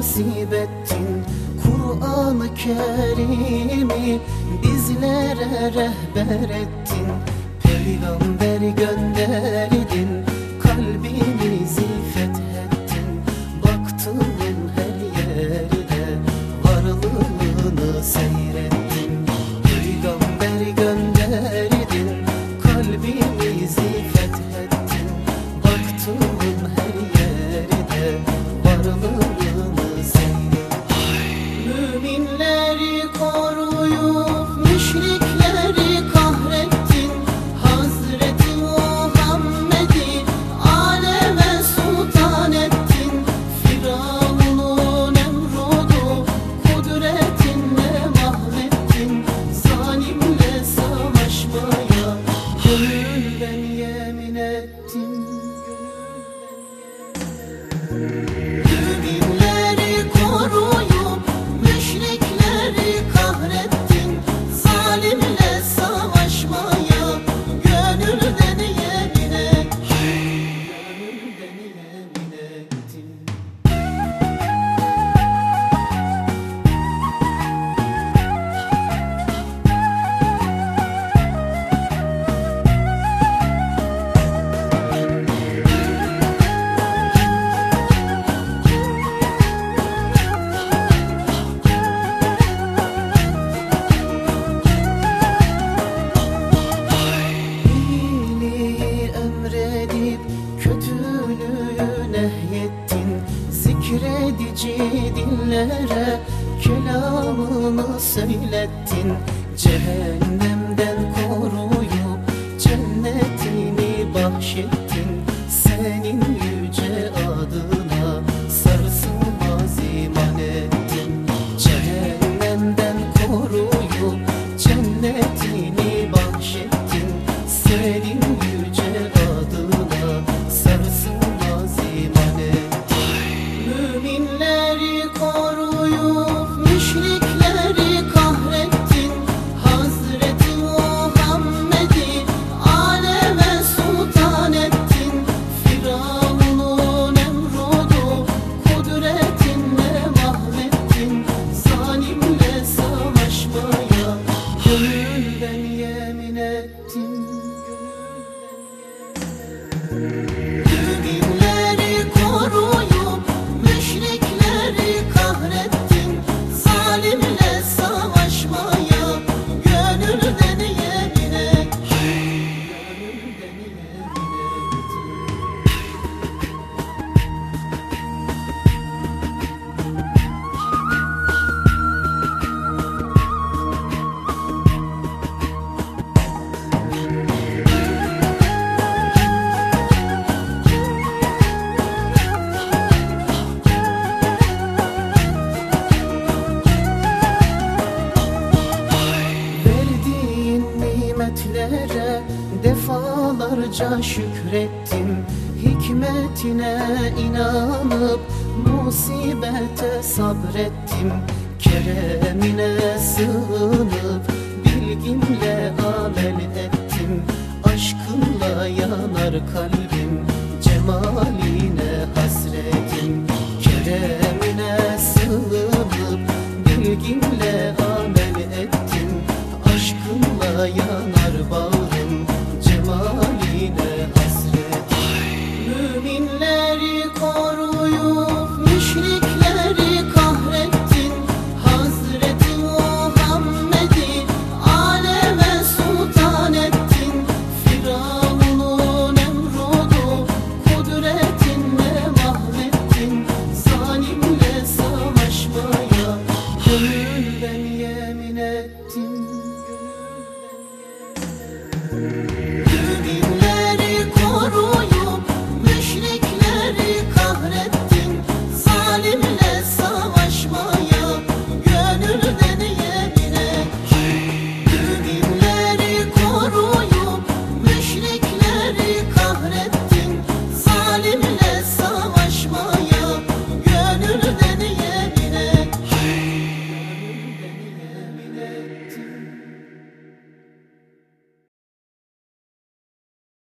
nasip ettin? Kur'an-ı Kerim'i bizlere rehber ettin. Peygamber gönderdin. get to söylettin Cehennemden koruyup cennetini bahşettin Bolca şükrettim hikmetine inanıp Musibete sabrettim. Keremine sığınıp Bilgimle amel ettim. Aşkınla yanar kalbim. Amen.